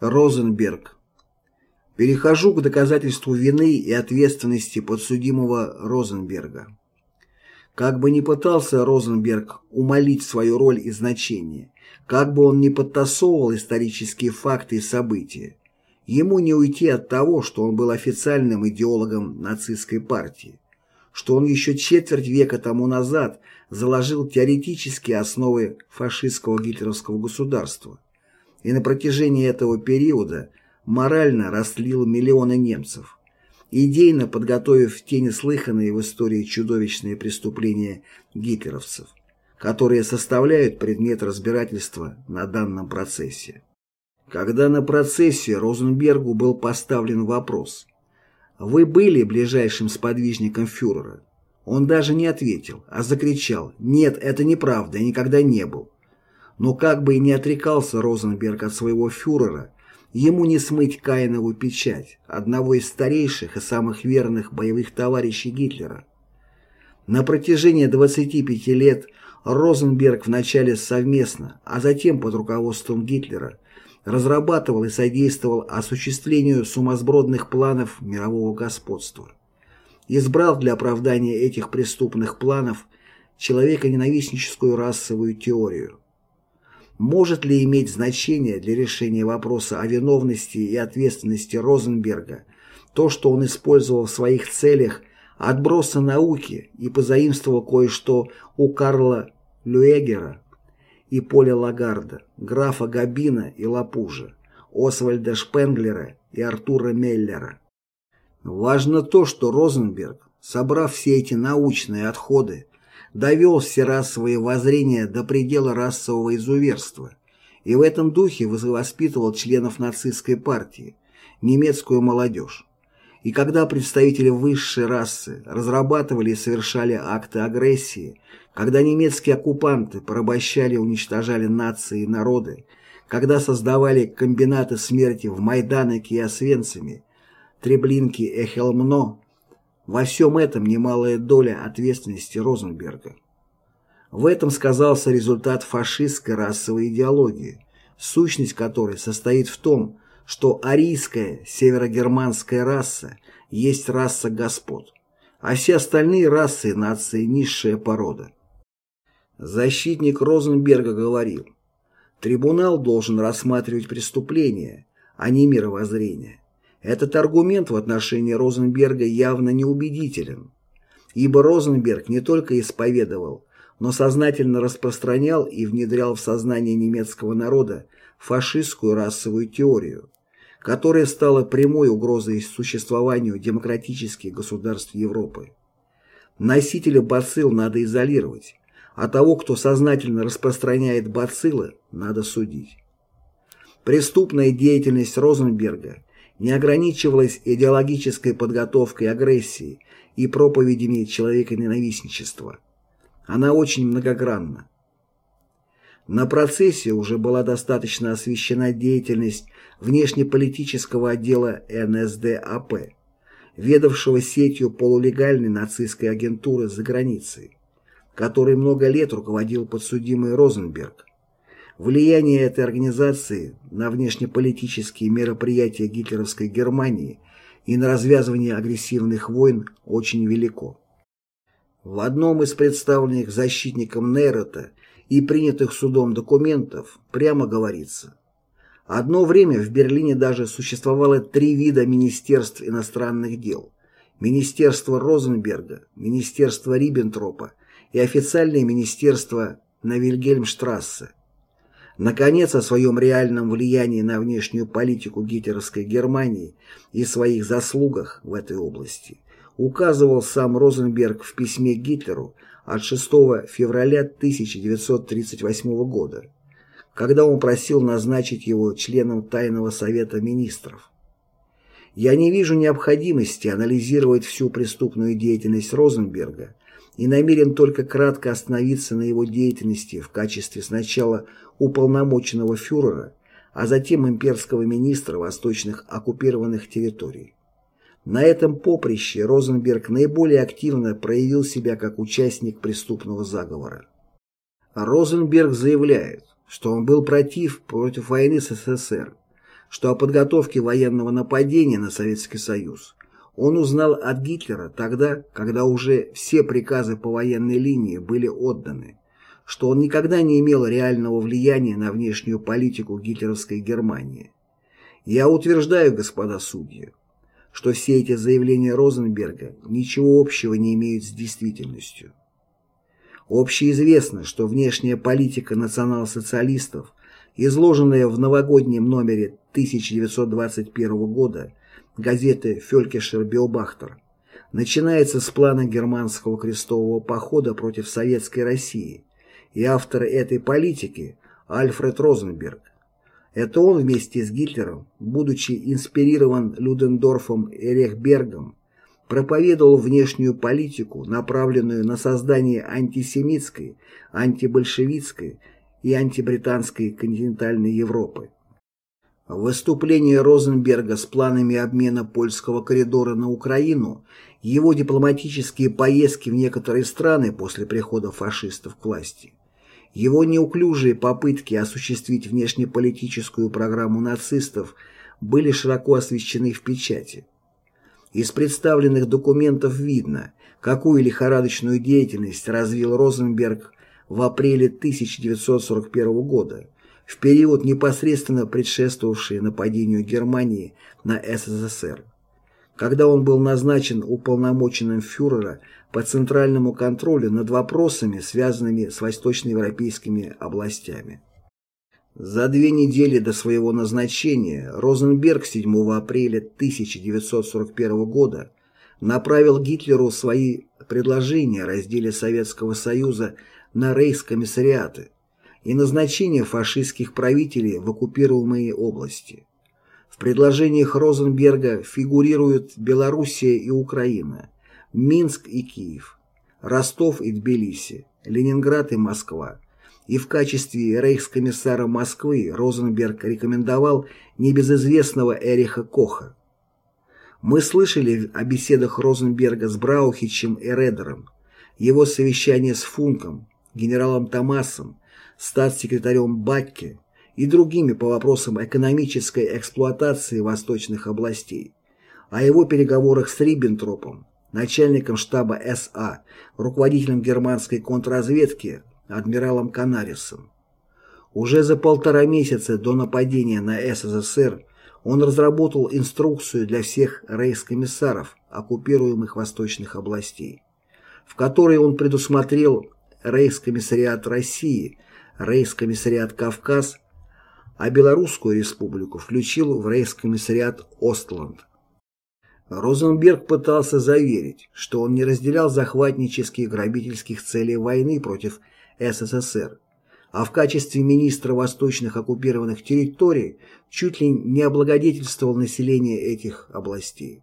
Розенберг. Перехожу к доказательству вины и ответственности подсудимого Розенберга. Как бы ни пытался Розенберг умолить свою роль и значение, как бы он ни подтасовывал исторические факты и события, ему не уйти от того, что он был официальным идеологом нацистской партии, что он еще четверть века тому назад заложил теоретические основы фашистского гитлеровского государства и на протяжении этого периода морально растлил миллионы немцев, идейно подготовив те неслыханные в истории чудовищные преступления гитлеровцев, которые составляют предмет разбирательства на данном процессе. Когда на процессе Розенбергу был поставлен вопрос «Вы были ближайшим сподвижником фюрера?» Он даже не ответил, а закричал «Нет, это неправда, я никогда не был». Но как бы и не отрекался Розенберг от своего фюрера, ему не смыть Каинову печать, одного из старейших и самых верных боевых товарищей Гитлера. На протяжении 25 лет Розенберг вначале совместно, а затем под руководством Гитлера разрабатывал и содействовал осуществлению сумасбродных планов мирового господства. Избрал для оправдания этих преступных планов человеконенавистническую расовую теорию. Может ли иметь значение для решения вопроса о виновности и ответственности Розенберга то, что он использовал в своих целях отбросы науки и позаимствовал кое-что у Карла Люэгера и Поля Лагарда, графа Габина и Лапужа, Освальда Шпенглера и Артура Меллера? Важно то, что Розенберг, собрав все эти научные отходы, довел все расовые воззрения до предела расового изуверства и в этом духе воспитывал членов нацистской партии, немецкую молодежь. И когда представители высшей расы разрабатывали и совершали акты агрессии, когда немецкие оккупанты порабощали и уничтожали нации и народы, когда создавали комбинаты смерти в Майдановке и Освенциме, Треблинке и Эхелмно, во всем этом немалая доля ответственности Розенберга. В этом сказался результат фашистской расовой идеологии, сущность которой состоит в том, что арийская северогерманская раса есть раса господ, а все остальные расы и нации – низшая порода. Защитник Розенберга говорил, трибунал должен рассматривать преступления, а не мировоззрение. Этот аргумент в отношении Розенберга явно неубедителен, ибо Розенберг не только исповедовал, но сознательно распространял и внедрял в сознание немецкого народа фашистскую расовую теорию, которая стала прямой угрозой существованию демократических государств Европы. Носителя бацилл надо изолировать, а того, кто сознательно распространяет бациллы, надо судить. Преступная деятельность Розенберга не ограничивалась идеологической подготовкой агрессии и проповедями человеконенавистничества. Она очень многогранна. На процессе уже была достаточно освещена деятельность внешнеполитического отдела НСДАП, ведавшего сетью полулегальной нацистской агентуры за границей, которой много лет руководил подсудимый Розенберг. Влияние этой организации на внешнеполитические мероприятия гитлеровской Германии и на развязывание агрессивных войн очень велико. В одном из представленных защитником Нейрота и принятых судом документов прямо говорится Одно время в Берлине даже существовало три вида Министерств иностранных дел. Министерство Розенберга, Министерство Риббентропа и официальное министерство на Вильгельмштрассе. Наконец, о своем реальном влиянии на внешнюю политику гитлеровской Германии и своих заслугах в этой области указывал сам Розенберг в письме Гитлеру от 6 февраля 1938 года, когда он просил назначить его членом Тайного совета министров. Я не вижу необходимости анализировать всю преступную деятельность Розенберга и намерен только кратко остановиться на его деятельности в качестве сначала уполномоченного фюрера, а затем имперского министра восточных оккупированных территорий. На этом поприще Розенберг наиболее активно проявил себя как участник преступного заговора. Розенберг заявляет, что он был против против войны с СССР, что о подготовке военного нападения на Советский Союз он узнал от Гитлера тогда, когда уже все приказы по военной линии были отданы, что он никогда не имел реального влияния на внешнюю политику гитлеровской Германии. Я утверждаю, господа судьи, что все эти заявления Розенберга ничего общего не имеют с действительностью. Общеизвестно, что внешняя политика национал-социалистов, изложенная в новогоднем номере 1921 года газеты «Фелькишер Биобахтер», начинается с плана германского крестового похода против Советской России, и автор этой политики Альфред Розенберг. Это он вместе с Гитлером, будучи инспирирован Людендорфом и Рехбергом, проповедовал внешнюю политику, направленную на создание антисемитской, антибольшевистской и антибританской континентальной Европы. Выступление Розенберга с планами обмена польского коридора на Украину, его дипломатические поездки в некоторые страны после прихода фашистов к власти, его неуклюжие попытки осуществить внешнеполитическую программу нацистов были широко освещены в печати. Из представленных документов видно, какую лихорадочную деятельность развил Розенберг в апреле 1941 года, в период, непосредственно предшествовавший нападению Германии на СССР, когда он был назначен уполномоченным фюрера по центральному контролю над вопросами, связанными с восточноевропейскими областями. За две недели до своего назначения Розенберг 7 апреля 1941 года направил Гитлеру свои предложения о разделе Советского Союза на рейхскомиссариаты и назначение фашистских правителей в оккупируемые области. В предложениях Розенберга фигурируют Белоруссия и Украина, Минск и Киев, Ростов и Тбилиси, Ленинград и Москва, и в качестве рейхскомиссара Москвы Розенберг рекомендовал небезызвестного Эриха Коха. Мы слышали о беседах Розенберга с Браухичем и Редером, его совещание с Функом, генералом Томасом, статс-секретарем Бакке и другими по вопросам экономической эксплуатации восточных областей, о его переговорах с Риббентропом, начальником штаба СА, руководителем германской контрразведки адмиралом Канарисом. Уже за полтора месяца до нападения на СССР он разработал инструкцию для всех рейхскомиссаров оккупируемых восточных областей, в которой он предусмотрел Рейхскомиссариат России, Рейхскомиссариат Кавказ, а Белорусскую республику включил в Рейхскомиссариат Остланд. Розенберг пытался заверить, что он не разделял захватнических грабительских целей войны против СССР, а в качестве министра восточных оккупированных территорий чуть ли не облагодетельствовал население этих областей.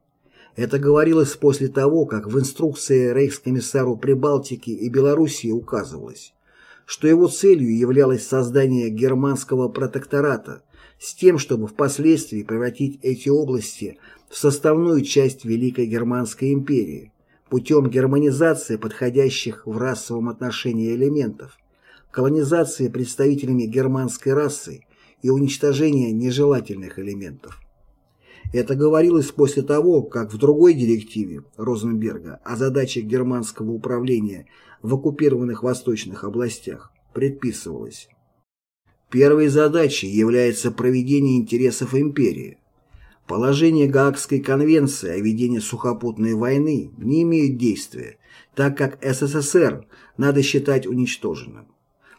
Это говорилось после того, как в инструкции рейхскомиссару Прибалтики и Белоруссии указывалось, что его целью являлось создание германского протектората с тем, чтобы впоследствии превратить эти области в составную часть Великой Германской империи, путем германизации подходящих в расовом отношении элементов, колонизации представителями германской расы и уничтожения нежелательных элементов. Это говорилось после того, как в другой директиве Розенберга о задачах германского управления в оккупированных восточных областях предписывалось. Первой задачей является проведение интересов империи, Положение Гаагской конвенции о ведении сухопутной войны не имеет действия, так как СССР надо считать уничтоженным.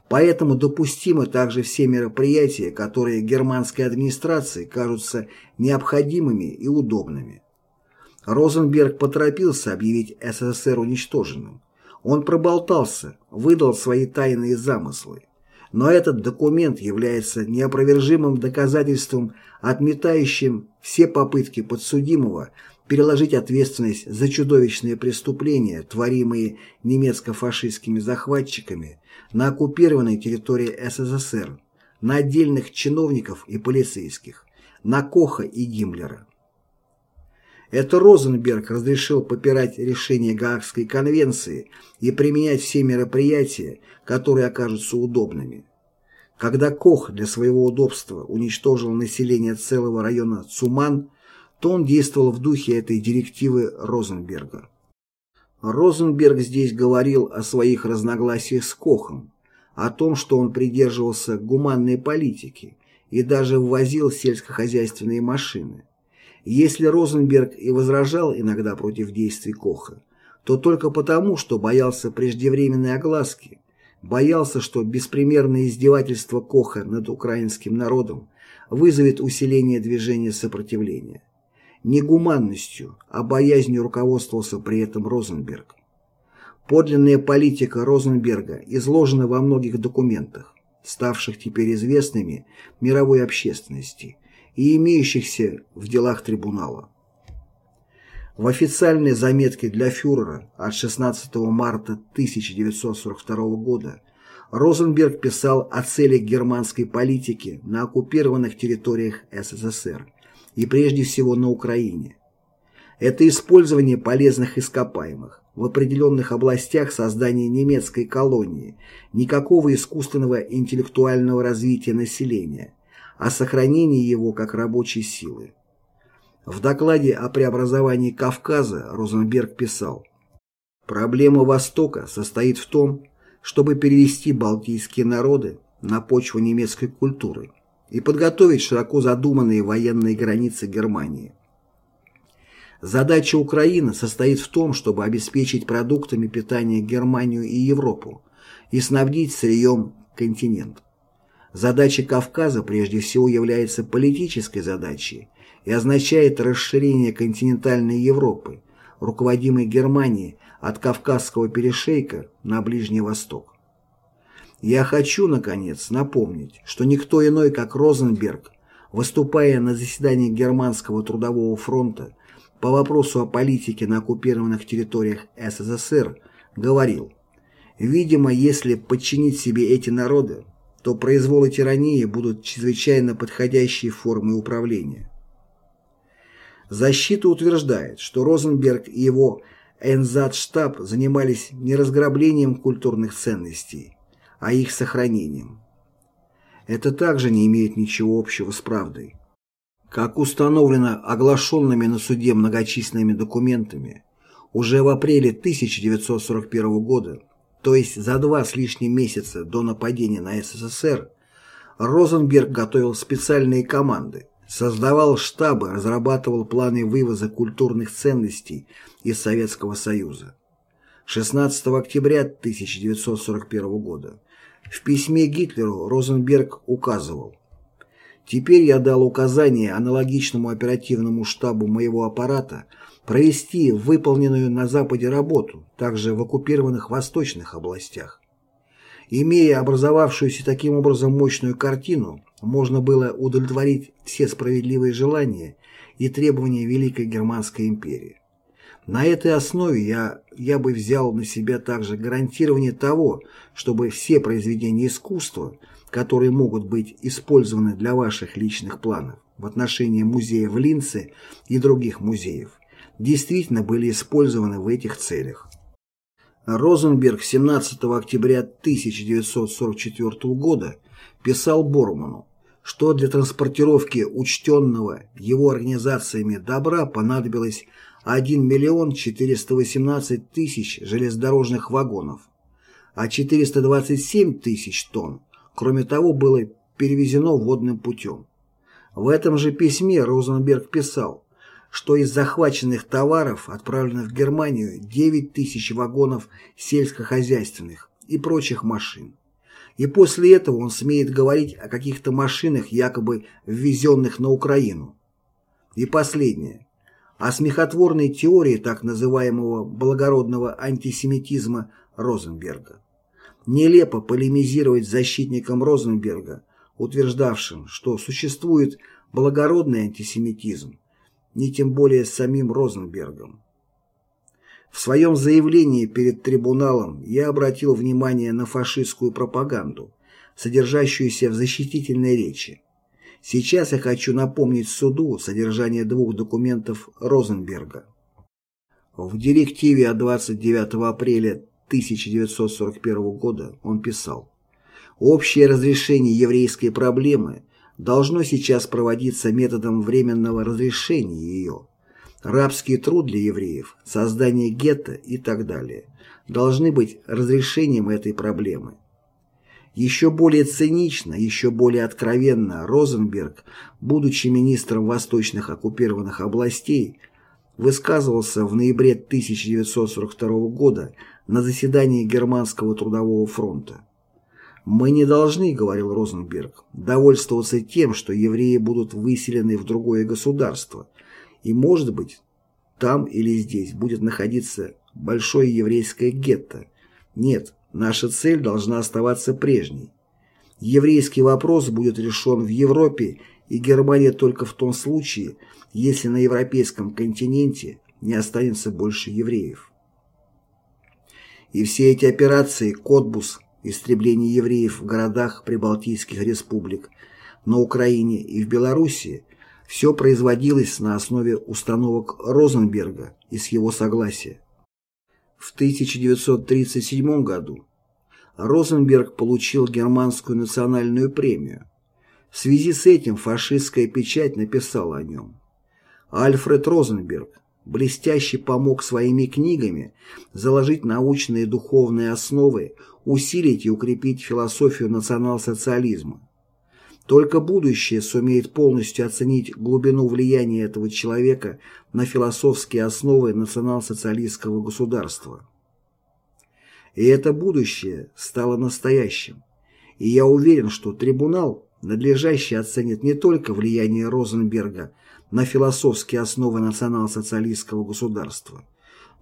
Поэтому допустимы также все мероприятия, которые германской администрации кажутся необходимыми и удобными. Розенберг поторопился объявить СССР уничтоженным. Он проболтался, выдал свои тайные замыслы. Но этот документ является неопровержимым доказательством, отметающим все попытки подсудимого переложить ответственность за чудовищные преступления, творимые немецко-фашистскими захватчиками на оккупированной территории СССР, на отдельных чиновников и полицейских, на Коха и Гиммлера. Это Розенберг разрешил попирать решение Гаагской конвенции и применять все мероприятия, которые окажутся удобными. Когда Кох для своего удобства уничтожил население целого района Цуман, то он действовал в духе этой директивы Розенберга. Розенберг здесь говорил о своих разногласиях с Кохом, о том, что он придерживался гуманной политики и даже ввозил сельскохозяйственные машины. Если Розенберг и возражал иногда против действий Коха, то только потому, что боялся преждевременной огласки, боялся, что беспримерное издевательство Коха над украинским народом вызовет усиление движения сопротивления. Не гуманностью, а боязнью руководствовался при этом Розенберг. Подлинная политика Розенберга изложена во многих документах, ставших теперь известными мировой общественности и имеющихся в делах трибунала. В официальной заметке для фюрера от 16 марта 1942 года Розенберг писал о целях германской политики на оккупированных территориях СССР и прежде всего на Украине. Это использование полезных ископаемых, в определенных областях создания немецкой колонии, никакого искусственного интеллектуального развития населения, а сохранение его как рабочей силы. В докладе о преобразовании Кавказа Розенберг писал «Проблема Востока состоит в том, чтобы перевести балтийские народы на почву немецкой культуры и подготовить широко задуманные военные границы Германии. Задача Украины состоит в том, чтобы обеспечить продуктами питания Германию и Европу и снабдить сырьем континент. Задача Кавказа прежде всего является политической задачей и означает расширение континентальной Европы, руководимой Германией от Кавказского перешейка на Ближний Восток. Я хочу, наконец, напомнить, что никто иной, как Розенберг, выступая на заседании Германского трудового фронта по вопросу о политике на оккупированных территориях СССР, говорил, «Видимо, если подчинить себе эти народы, то произвол и тирания будут чрезвычайно подходящей формой управления». Защита утверждает, что Розенберг и его Энзадштаб занимались не разграблением культурных ценностей, а их сохранением. Это также не имеет ничего общего с правдой. Как установлено оглашенными на суде многочисленными документами, уже в апреле 1941 года, то есть за два с лишним месяца до нападения на СССР, Розенберг готовил специальные команды, Создавал штабы, разрабатывал планы вывоза культурных ценностей из Советского Союза. 16 октября 1941 года в письме Гитлеру Розенберг указывал «Теперь я дал указание аналогичному оперативному штабу моего аппарата провести выполненную на Западе работу, также в оккупированных восточных областях. Имея образовавшуюся таким образом мощную картину, можно было удовлетворить все справедливые желания и требования Великой Германской империи. На этой основе я, я бы взял на себя также гарантирование того, чтобы все произведения искусства, которые могут быть использованы для ваших личных планов в отношении музея в Линце и других музеев, действительно были использованы в этих целях. Розенберг 17 октября 1944 года писал Борману, что для транспортировки учтенного его организациями добра понадобилось 1 миллион 418 тысяч железнодорожных вагонов, а 427 тысяч тонн, кроме того, было перевезено водным путем. В этом же письме Розенберг писал, что из захваченных товаров, отправленных в Германию, 9 тысяч вагонов сельскохозяйственных и прочих машин. И после этого он смеет говорить о каких-то машинах, якобы ввезенных на Украину. И последнее. О смехотворной теории так называемого благородного антисемитизма Розенберга. Нелепо полемизировать с защитником Розенберга, утверждавшим, что существует благородный антисемитизм, ни тем более с самим Розенбергом. В своем заявлении перед трибуналом я обратил внимание на фашистскую пропаганду, содержащуюся в защитительной речи. Сейчас я хочу напомнить суду содержание двух документов Розенберга. В директиве от 29 апреля 1941 года он писал Общее разрешение еврейской проблемы должно сейчас проводиться методом временного разрешения ее. Рабский труд для евреев, создание гетто и так далее должны быть разрешением этой проблемы. Еще более цинично, еще более откровенно Розенберг, будучи министром восточных оккупированных областей, высказывался в ноябре 1942 года на заседании Германского трудового фронта. «Мы не должны, — говорил Розенберг, — довольствоваться тем, что евреи будут выселены в другое государство, и, может быть, там или здесь будет находиться большое еврейское гетто. Нет, наша цель должна оставаться прежней. Еврейский вопрос будет решен в Европе и Германии только в том случае, если на европейском континенте не останется больше евреев. И все эти операции «Котбус», истребление евреев в городах прибалтийских республик, на Украине и в Белоруссии – все производилось на основе установок Розенберга и с его согласия. В 1937 году Розенберг получил германскую национальную премию. В связи с этим фашистская печать написала о нем. Альфред Розенберг блестяще помог своими книгами заложить научные и духовные основы, усилить и укрепить философию национал-социализма. Только будущее сумеет полностью оценить глубину влияния этого человека на философские основы национал-социалистского государства. И это будущее стало настоящим. И я уверен, что трибунал надлежаще оценит не только влияние Розенберга на философские основы национал-социалистского государства,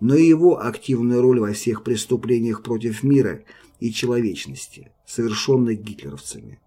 но и его активную роль во всех преступлениях против мира и человечности, совершенных гитлеровцами.